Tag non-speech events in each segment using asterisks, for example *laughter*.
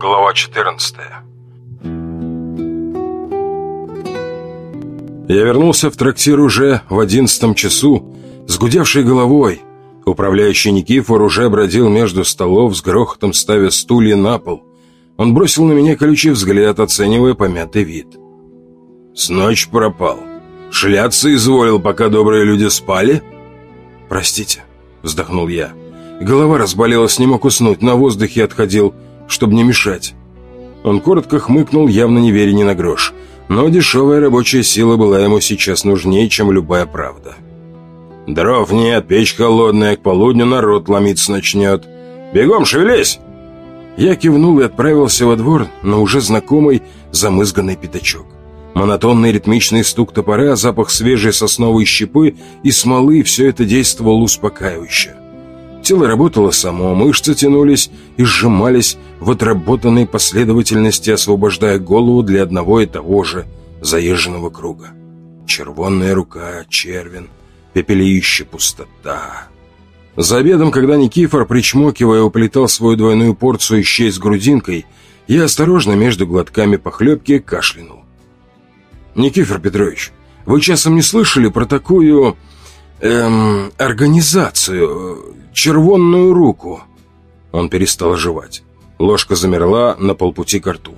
Глава 14 Я вернулся в трактир уже в одиннадцатом часу, с гудевшей головой. Управляющий Никифор уже бродил между столов с грохотом, ставя стулья на пол. Он бросил на меня колючий взгляд, оценивая помятый вид. «С ночи пропал. Шляться изволил, пока добрые люди спали?» «Простите», — вздохнул я. Голова разболелась, не мог уснуть, на воздухе отходил, чтобы не мешать. Он коротко хмыкнул, явно не веря ни на грош. Но дешевая рабочая сила была ему сейчас нужнее, чем любая правда. «Дров нет, печь холодная, к полудню народ ломиться начнет. Бегом, шевелись!» Я кивнул и отправился во двор на уже знакомый замызганный пятачок. Монотонный ритмичный стук топора, запах свежей сосновой щепы и смолы – все это действовало успокаивающе. Тело работало само, мышцы тянулись и сжимались в отработанной последовательности, освобождая голову для одного и того же заезженного круга. Червонная рука, червен, пепелище, пустота. За обедом, когда Никифор, причмокивая, уплетал свою двойную порцию щей с грудинкой, я осторожно между глотками похлебки кашлянул. «Никифор Петрович, вы часом не слышали про такую... эм... организацию... червонную руку?» Он перестал жевать. Ложка замерла на полпути к рту.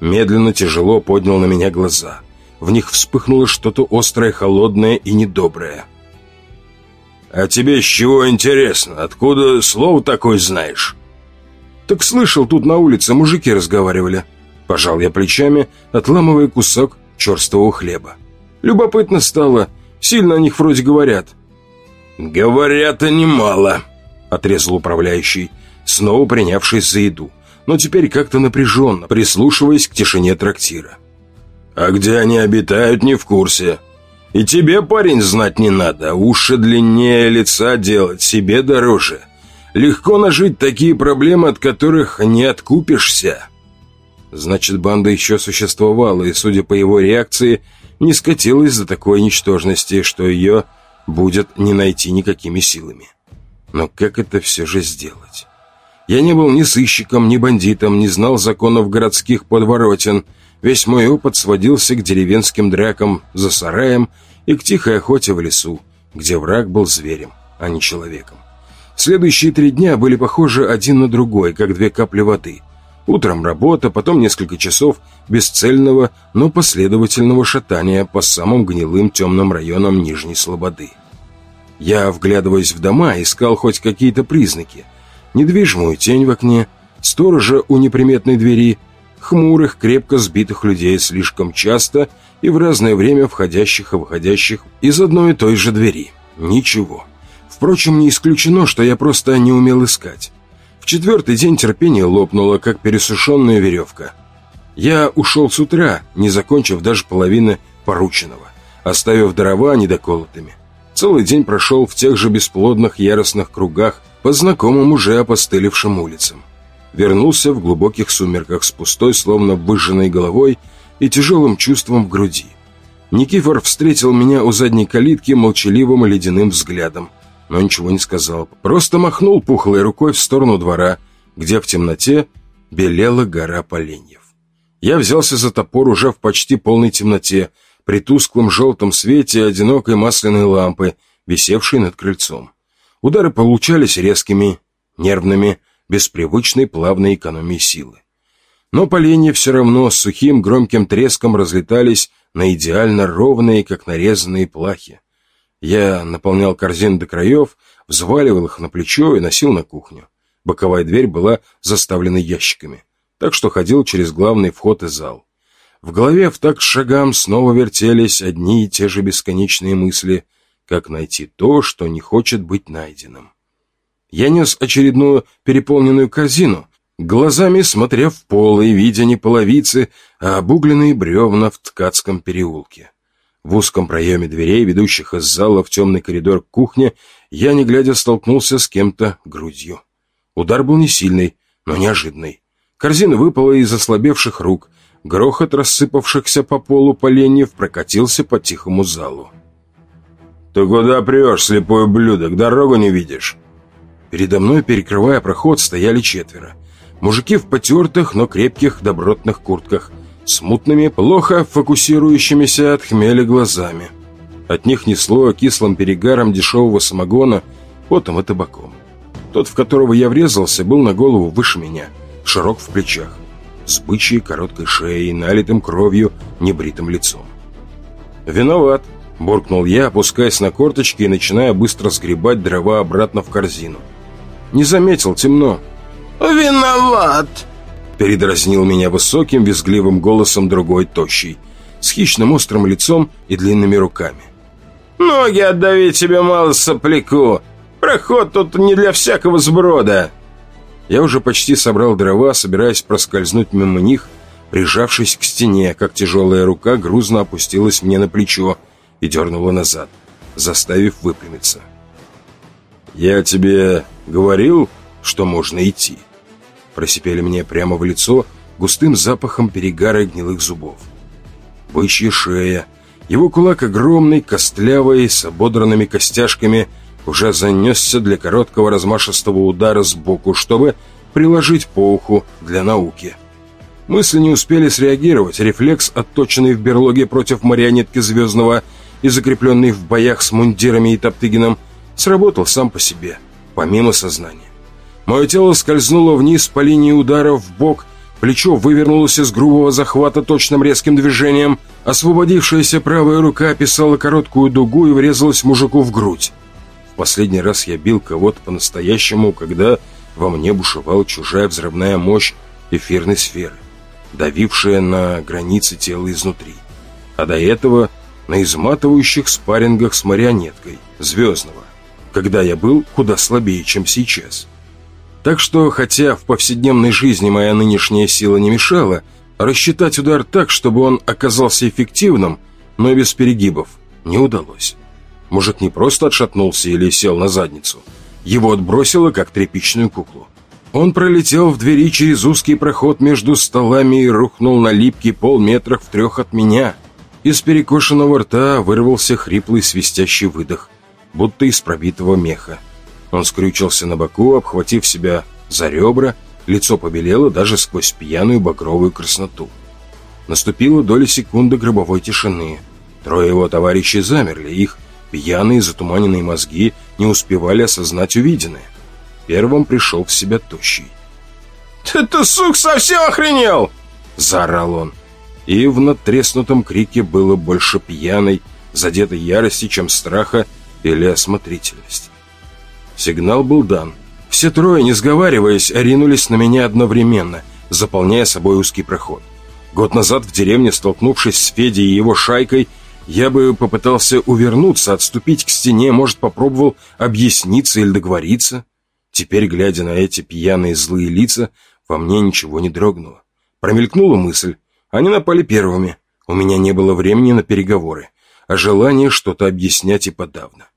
Медленно, тяжело поднял на меня глаза. В них вспыхнуло что-то острое, холодное и недоброе. «А тебе с чего интересно? Откуда слово такое знаешь?» «Так слышал, тут на улице мужики разговаривали». Пожал я плечами, отламывая кусок черствого хлеба. Любопытно стало, сильно о них вроде говорят. «Говорят, и немало», — отрезал управляющий, снова принявшись за еду, но теперь как-то напряженно, прислушиваясь к тишине трактира. «А где они обитают, не в курсе. И тебе, парень, знать не надо, уши длиннее лица делать, себе дороже. Легко нажить такие проблемы, от которых не откупишься». Значит, банда еще существовала, и, судя по его реакции, не скатилась до такой ничтожности, что ее будет не найти никакими силами. Но как это все же сделать? Я не был ни сыщиком, ни бандитом, не знал законов городских подворотен. Весь мой опыт сводился к деревенским дракам за сараем и к тихой охоте в лесу, где враг был зверем, а не человеком. Следующие три дня были похожи один на другой, как две капли воды – Утром работа, потом несколько часов бесцельного, но последовательного шатания по самым гнилым темным районам Нижней Слободы. Я, вглядываясь в дома, искал хоть какие-то признаки. Недвижимую тень в окне, сторожа у неприметной двери, хмурых, крепко сбитых людей слишком часто и в разное время входящих и выходящих из одной и той же двери. Ничего. Впрочем, не исключено, что я просто не умел искать. В четвертый день терпение лопнуло, как пересушенная веревка. Я ушел с утра, не закончив даже половины порученного, оставив дрова недоколотыми. Целый день прошел в тех же бесплодных яростных кругах по знакомым уже опостылевшим улицам. Вернулся в глубоких сумерках с пустой, словно выжженной головой и тяжелым чувством в груди. Никифор встретил меня у задней калитки молчаливым ледяным взглядом – но ничего не сказал. Просто махнул пухлой рукой в сторону двора, где в темноте белела гора поленьев. Я взялся за топор уже в почти полной темноте, при тусклом желтом свете одинокой масляной лампы, висевшей над крыльцом. Удары получались резкими, нервными, без привычной плавной экономии силы. Но поленья все равно с сухим громким треском разлетались на идеально ровные, как нарезанные плахи. Я наполнял корзин до краев, взваливал их на плечо и носил на кухню. Боковая дверь была заставлена ящиками, так что ходил через главный вход и зал. В голове в так шагам снова вертелись одни и те же бесконечные мысли, как найти то, что не хочет быть найденным. Я нес очередную переполненную корзину, глазами смотря в пол и видя не половицы, а обугленные бревна в ткацком переулке. В узком проеме дверей, ведущих из зала в темный коридор к кухне, я, не глядя, столкнулся с кем-то грудью. Удар был не сильный, но неожиданный. Корзина выпала из ослабевших рук. Грохот рассыпавшихся по полу поленьев прокатился по тихому залу. «Ты куда прешь, слепой ублюдок? Дорогу не видишь?» Передо мной, перекрывая проход, стояли четверо. Мужики в потертых, но крепких добротных куртках, с мутными, плохо фокусирующимися от хмеля глазами. От них несло кислым перегаром дешевого самогона, потом и табаком. Тот, в которого я врезался, был на голову выше меня, широк в плечах, с бычьей короткой шеей, налитым кровью, небритым лицом. «Виноват», — буркнул я, опускаясь на корточки и начиная быстро сгребать дрова обратно в корзину. «Не заметил, темно». «Виноват!» Передразнил меня высоким, визгливым голосом другой тощий, с хищным острым лицом и длинными руками. «Ноги отдавить тебе мало сопляку! Проход тут не для всякого сброда!» Я уже почти собрал дрова, собираясь проскользнуть мимо них, прижавшись к стене, как тяжелая рука грузно опустилась мне на плечо и дернула назад, заставив выпрямиться. «Я тебе говорил, что можно идти?» Просипели мне прямо в лицо густым запахом перегара и гнилых зубов. Бычья шея, его кулак огромный, костлявый, с ободранными костяшками, уже занесся для короткого размашистого удара сбоку, чтобы приложить по уху для науки. Мысли не успели среагировать, рефлекс, отточенный в берлоге против марионетки Звездного и закрепленный в боях с мундирами и Топтыгином, сработал сам по себе, помимо сознания. Мое тело скользнуло вниз по линии удара в бок, плечо вывернулось из грубого захвата точным резким движением, освободившаяся правая рука описала короткую дугу и врезалась мужику в грудь. В последний раз я бил кого-то по-настоящему, когда во мне бушевала чужая взрывная мощь эфирной сферы, давившая на границы тела изнутри. А до этого на изматывающих спаррингах с марионеткой, Звездного, когда я был куда слабее, чем сейчас. Так что, хотя в повседневной жизни моя нынешняя сила не мешала, рассчитать удар так, чтобы он оказался эффективным, но и без перегибов, не удалось. Мужик не просто отшатнулся или сел на задницу. Его отбросило, как тряпичную куклу. Он пролетел в двери через узкий проход между столами и рухнул на липкий пол метрах в трех от меня. Из перекошенного рта вырвался хриплый свистящий выдох, будто из пробитого меха. Он скрючился на боку, обхватив себя за ребра, лицо побелело даже сквозь пьяную багровую красноту. Наступила доля секунды гробовой тишины. Трое его товарищей замерли, их пьяные затуманенные мозги не успевали осознать увиденное. Первым пришел в себя тощий. «Ты, ты, сук, совсем охренел!» – заорал он. И в надтреснутом крике было больше пьяной, задетой ярости, чем страха или осмотрительности. Сигнал был дан. Все трое, не сговариваясь, ринулись на меня одновременно, заполняя собой узкий проход. Год назад в деревне, столкнувшись с Федей и его шайкой, я бы попытался увернуться, отступить к стене, может, попробовал объясниться или договориться. Теперь, глядя на эти пьяные злые лица, во мне ничего не дрогнуло. Промелькнула мысль. Они напали первыми. У меня не было времени на переговоры, а желание что-то объяснять и подавно.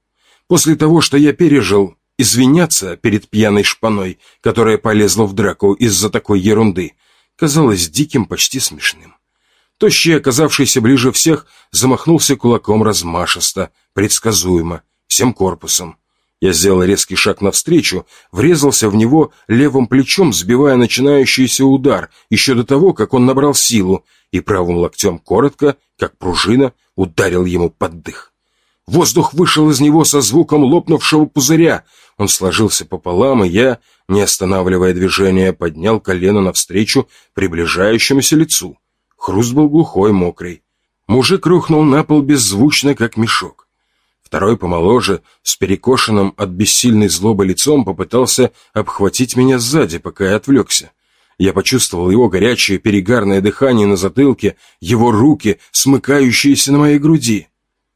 После того, что я пережил, Извиняться перед пьяной шпаной, которая полезла в драку из-за такой ерунды, казалось диким, почти смешным. Тощий, оказавшийся ближе всех, замахнулся кулаком размашисто, предсказуемо, всем корпусом. Я сделал резкий шаг навстречу, врезался в него левым плечом, сбивая начинающийся удар, еще до того, как он набрал силу, и правым локтем коротко, как пружина, ударил ему под дых. Воздух вышел из него со звуком лопнувшего пузыря. Он сложился пополам, и я, не останавливая движение, поднял колено навстречу приближающемуся лицу. Хруст был глухой, мокрый. Мужик рухнул на пол беззвучно, как мешок. Второй помоложе, с перекошенным от бессильной злобы лицом, попытался обхватить меня сзади, пока я отвлекся. Я почувствовал его горячее перегарное дыхание на затылке, его руки, смыкающиеся на моей груди.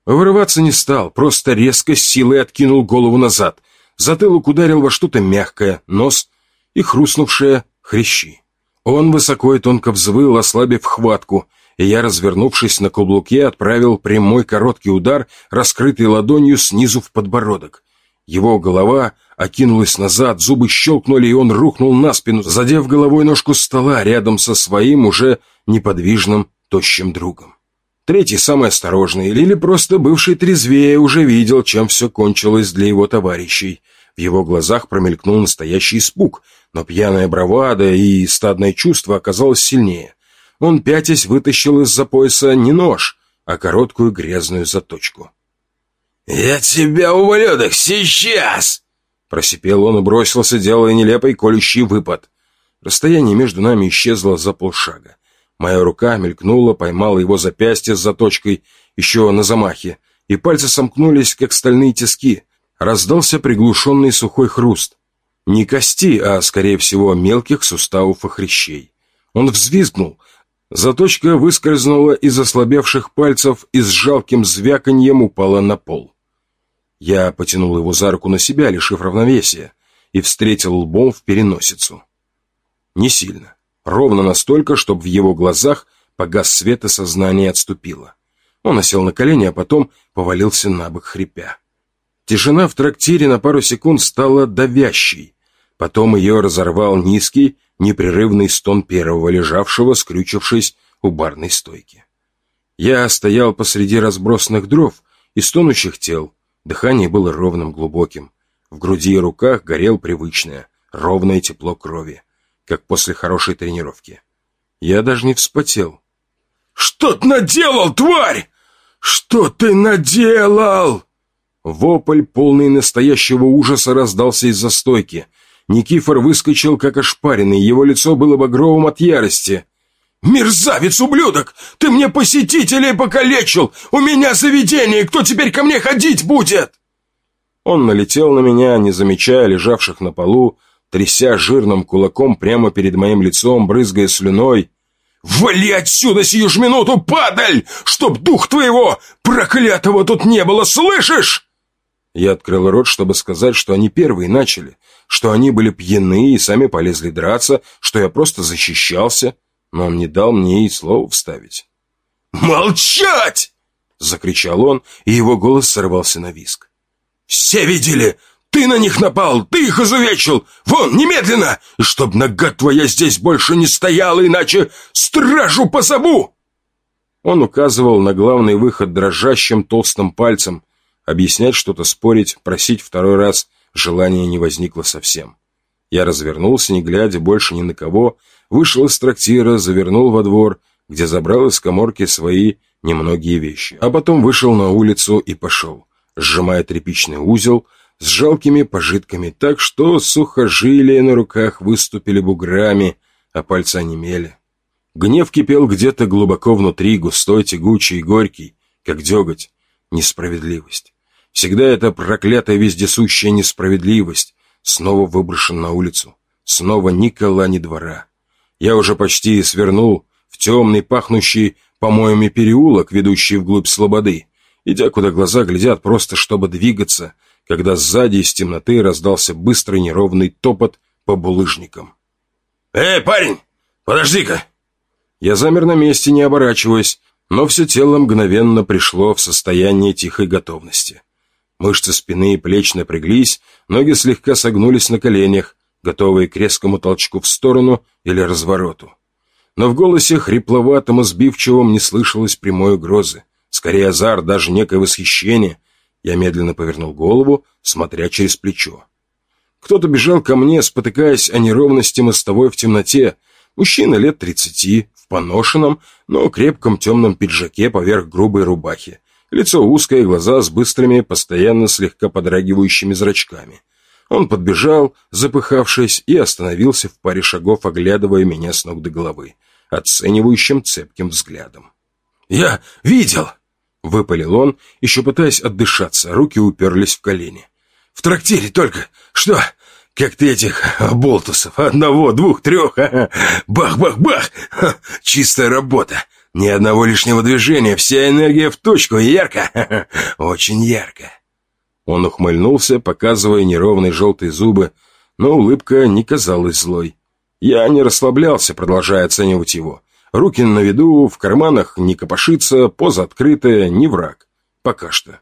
Вырываться не стал, просто резко с силой откинул голову назад. Затылок ударил во что-то мягкое, нос и хрустнувшие хрящи. Он высоко и тонко взвыл, ослабив хватку, и я, развернувшись на каблуке, отправил прямой короткий удар, раскрытой ладонью снизу в подбородок. Его голова окинулась назад, зубы щелкнули, и он рухнул на спину, задев головой ножку стола рядом со своим уже неподвижным, тощим другом. Третий, самый осторожный, или просто бывший трезвее, уже видел, чем все кончилось для его товарищей. В его глазах промелькнул настоящий испуг, но пьяная бравада и стадное чувство оказалось сильнее. Он, пятясь, вытащил из-за пояса не нож, а короткую грязную заточку. «Я тебя, ублюдок, сейчас!» Просипел он и бросился, делая нелепый колющий выпад. Расстояние между нами исчезло за полшага. Моя рука мелькнула, поймала его запястье с заточкой, еще на замахе, и пальцы сомкнулись, как стальные тиски. Раздался приглушенный сухой хруст. Не кости, а, скорее всего, мелких суставов и хрящей. Он взвизгнул. Заточка выскользнула из ослабевших пальцев и с жалким звяканьем упала на пол. Я потянул его за руку на себя, лишив равновесия, и встретил лбом в переносицу. Не сильно. Ровно настолько, чтобы в его глазах погас свет и сознание отступило. Он осел на колени, а потом повалился на бок, хрипя. Тишина в трактире на пару секунд стала давящей. Потом ее разорвал низкий, непрерывный стон первого лежавшего, скрючившись у барной стойки. Я стоял посреди разбросанных дров и стонущих тел, Дыхание было ровным, глубоким. В груди и руках горел привычное, ровное тепло крови, как после хорошей тренировки. Я даже не вспотел. «Что ты наделал, тварь? Что ты наделал?» Вопль, полный настоящего ужаса, раздался из-за стойки. Никифор выскочил, как ошпаренный, его лицо было багровым от ярости. «Мерзавец, ублюдок! Ты мне посетителей покалечил! У меня заведение! Кто теперь ко мне ходить будет?» Он налетел на меня, не замечая лежавших на полу, тряся жирным кулаком прямо перед моим лицом, брызгая слюной. «Вали отсюда сию ж минуту, падаль! Чтоб дух твоего проклятого тут не было, слышишь?» Я открыл рот, чтобы сказать, что они первые начали, что они были пьяны и сами полезли драться, что я просто защищался но он не дал мне и слова вставить. «Молчать!» — закричал он, и его голос сорвался на виск. «Все видели! Ты на них напал! Ты их изувечил! Вон, немедленно! И чтоб нога твоя здесь больше не стояла, иначе стражу позову!» Он указывал на главный выход дрожащим толстым пальцем. Объяснять что-то, спорить, просить второй раз желания не возникло совсем. Я развернулся, не глядя больше ни на кого, вышел из трактира, завернул во двор, где забрал из коморки свои немногие вещи, а потом вышел на улицу и пошел, сжимая тряпичный узел с жалкими пожитками так, что сухожилия на руках выступили буграми, а пальцы онемели. Гнев кипел где-то глубоко внутри, густой, тягучий и горький, как деготь, несправедливость. Всегда эта проклятая вездесущая несправедливость снова выброшен на улицу, снова ни кола, ни двора. Я уже почти свернул в темный, пахнущий помоями переулок, ведущий вглубь слободы, идя, куда глаза глядят, просто чтобы двигаться, когда сзади из темноты раздался быстрый неровный топот по булыжникам. «Эй, парень, подожди-ка!» Я замер на месте, не оборачиваясь, но все тело мгновенно пришло в состояние тихой готовности. Мышцы спины и плеч напряглись, ноги слегка согнулись на коленях, готовые к резкому толчку в сторону или развороту. Но в голосе хрипловатом и сбивчивом не слышалось прямой угрозы. Скорее азар, даже некое восхищение. Я медленно повернул голову, смотря через плечо. Кто-то бежал ко мне, спотыкаясь о неровности мостовой в темноте. Мужчина лет тридцати, в поношенном, но крепком темном пиджаке поверх грубой рубахи. Лицо узкое, глаза с быстрыми, постоянно слегка подрагивающими зрачками. Он подбежал, запыхавшись, и остановился в паре шагов, оглядывая меня с ног до головы, оценивающим цепким взглядом. «Я видел!» — выпалил он, еще пытаясь отдышаться, руки уперлись в колени. «В трактире только! Что? Как ты этих болтусов? Одного, двух, трех! Бах-бах-бах! Чистая работа! Ни одного лишнего движения, вся энергия в точку, ярко! Очень ярко!» Он ухмыльнулся, показывая неровные желтые зубы, но улыбка не казалась злой. Я не расслаблялся, продолжая оценивать его. Руки на виду, в карманах не копошится, поза открытая, не враг. Пока что.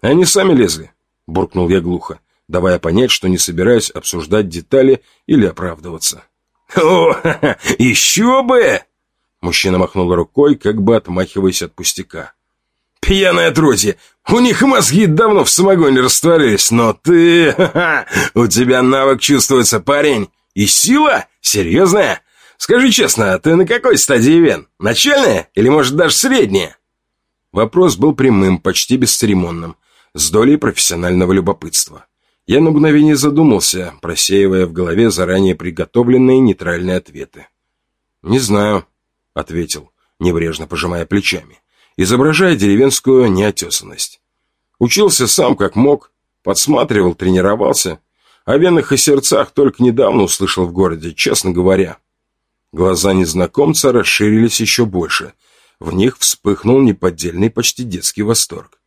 «Они сами лезли», — буркнул я глухо, давая понять, что не собираюсь обсуждать детали или оправдываться. «О, *laughs* еще бы!» Мужчина махнул рукой, как бы отмахиваясь от пустяка. Пьяное отродье! У них мозги давно в самогоне растворились, но ты... Ха *laughs* -ха, у тебя навык чувствуется, парень. И сила? Серьезная? Скажи честно, ты на какой стадии вен? Начальная или, может, даже средняя?» Вопрос был прямым, почти бесцеремонным, с долей профессионального любопытства. Я на мгновение задумался, просеивая в голове заранее приготовленные нейтральные ответы. «Не знаю», — ответил, небрежно пожимая плечами изображая деревенскую неотесанность. Учился сам как мог, подсматривал, тренировался. О венах и сердцах только недавно услышал в городе, честно говоря. Глаза незнакомца расширились еще больше. В них вспыхнул неподдельный почти детский восторг.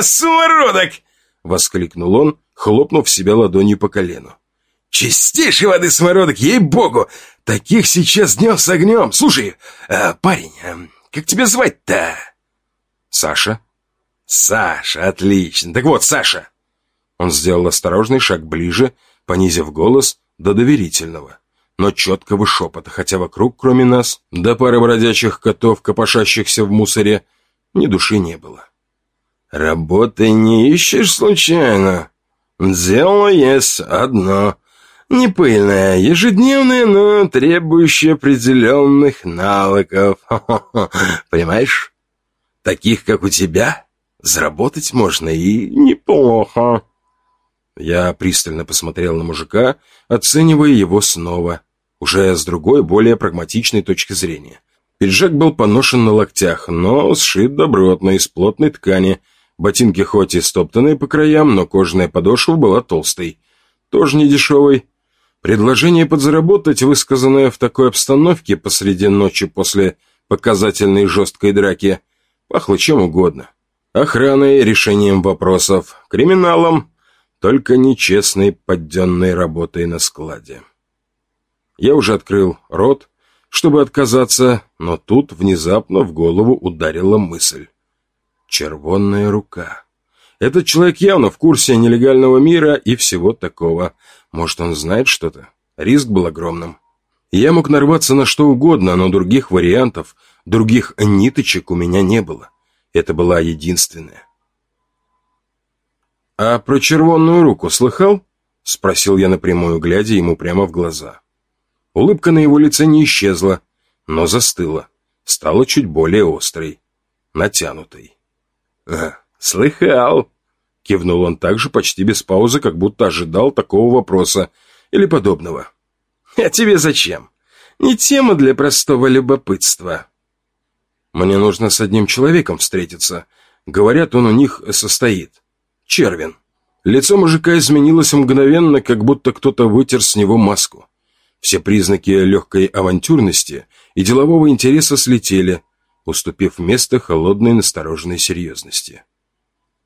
«Самородок!» — воскликнул он, хлопнув себя ладонью по колену. «Чистейшей воды самородок, ей-богу! Таких сейчас днем с огнем! Слушай, э, парень, э, как тебя звать-то?» «Саша». «Саша, отлично. Так вот, Саша». Он сделал осторожный шаг ближе, понизив голос до доверительного, но четкого шепота, хотя вокруг, кроме нас, до пары бродячих котов, копошащихся в мусоре, ни души не было. «Работы не ищешь случайно? Дело есть одно. Не пыльное, ежедневное, но требующее определенных навыков. *laughs* Понимаешь? Таких, как у тебя, заработать можно и неплохо. Я пристально посмотрел на мужика, оценивая его снова, уже с другой, более прагматичной точки зрения. Пиджак был поношен на локтях, но сшит добротно из плотной ткани. Ботинки хоть и стоптанные по краям, но кожаная подошва была толстой. Тоже не дешевой, Предложение подзаработать, высказанное в такой обстановке посреди ночи после показательной жесткой драки, пахло чем угодно. Охраной, решением вопросов, криминалом, только нечестной подденной работой на складе. Я уже открыл рот, чтобы отказаться, но тут внезапно в голову ударила мысль. Червонная рука. Этот человек явно в курсе нелегального мира и всего такого. Может, он знает что-то? Риск был огромным. Я мог нарваться на что угодно, но других вариантов, других ниточек у меня не было. Это была единственная. «А про червонную руку слыхал?» — спросил я напрямую, глядя ему прямо в глаза. Улыбка на его лице не исчезла, но застыла, стала чуть более острой, натянутой. «А, слыхал!» Кивнул он также почти без паузы, как будто ожидал такого вопроса или подобного. «А тебе зачем? Не тема для простого любопытства». «Мне нужно с одним человеком встретиться. Говорят, он у них состоит. Червин». Лицо мужика изменилось мгновенно, как будто кто-то вытер с него маску. Все признаки легкой авантюрности и делового интереса слетели, уступив место холодной настороженной серьезности.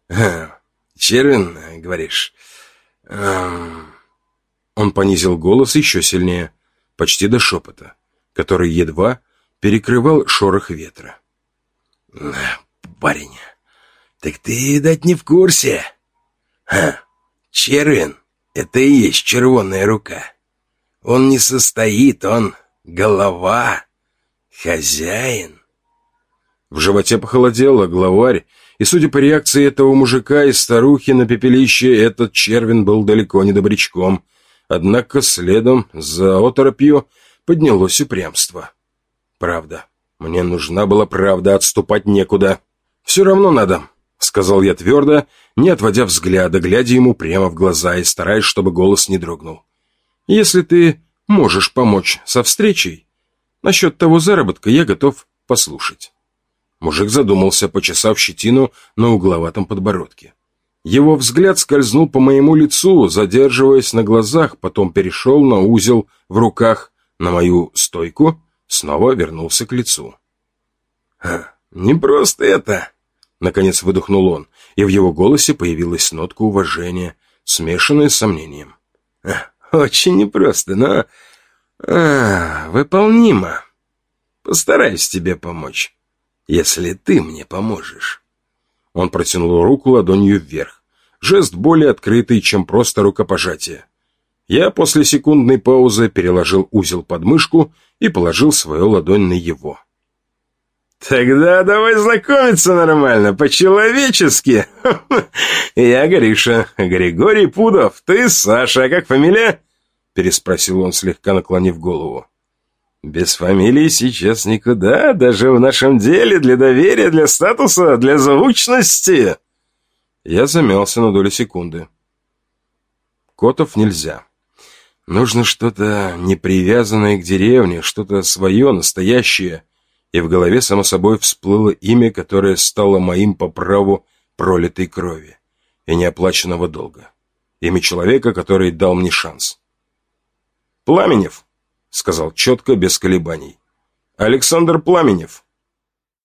«Ха, Червин, говоришь? Эм... Он понизил голос еще сильнее, почти до шепота, который едва перекрывал шорох ветра. «Парень, так ты, видать, не в курсе. Ха, Червин — это и есть червонная рука. Он не состоит, он голова, хозяин». В животе похолодело, главарь и, судя по реакции этого мужика и старухи на пепелище, этот червин был далеко не добрячком. Однако следом за оторопью поднялось упрямство. Правда. Мне нужна была правда, отступать некуда. «Все равно надо», — сказал я твердо, не отводя взгляда, глядя ему прямо в глаза и стараясь, чтобы голос не дрогнул. «Если ты можешь помочь со встречей, насчет того заработка я готов послушать». Мужик задумался, почесав щетину на угловатом подбородке. Его взгляд скользнул по моему лицу, задерживаясь на глазах, потом перешел на узел в руках, на мою стойку, снова вернулся к лицу. «Не просто это!» Наконец выдохнул он, и в его голосе появилась нотка уважения, смешанная с сомнением. «Очень непросто, но... А, выполнимо. Постараюсь тебе помочь если ты мне поможешь». Он протянул руку ладонью вверх. Жест более открытый, чем просто рукопожатие. Я после секундной паузы переложил узел под мышку и положил свою ладонь на его. Тогда давай знакомиться нормально, по-человечески. *laughs* Я Гриша, Григорий Пудов, ты Саша, а как фамилия? Переспросил он, слегка наклонив голову. Без фамилии сейчас никуда, даже в нашем деле, для доверия, для статуса, для звучности. Я замялся на долю секунды. Котов нельзя. Нужно что-то непривязанное к деревне, что-то свое, настоящее. И в голове, само собой, всплыло имя, которое стало моим по праву пролитой крови и неоплаченного долга. Имя человека, который дал мне шанс. «Пламенев», — сказал четко, без колебаний. «Александр Пламенев».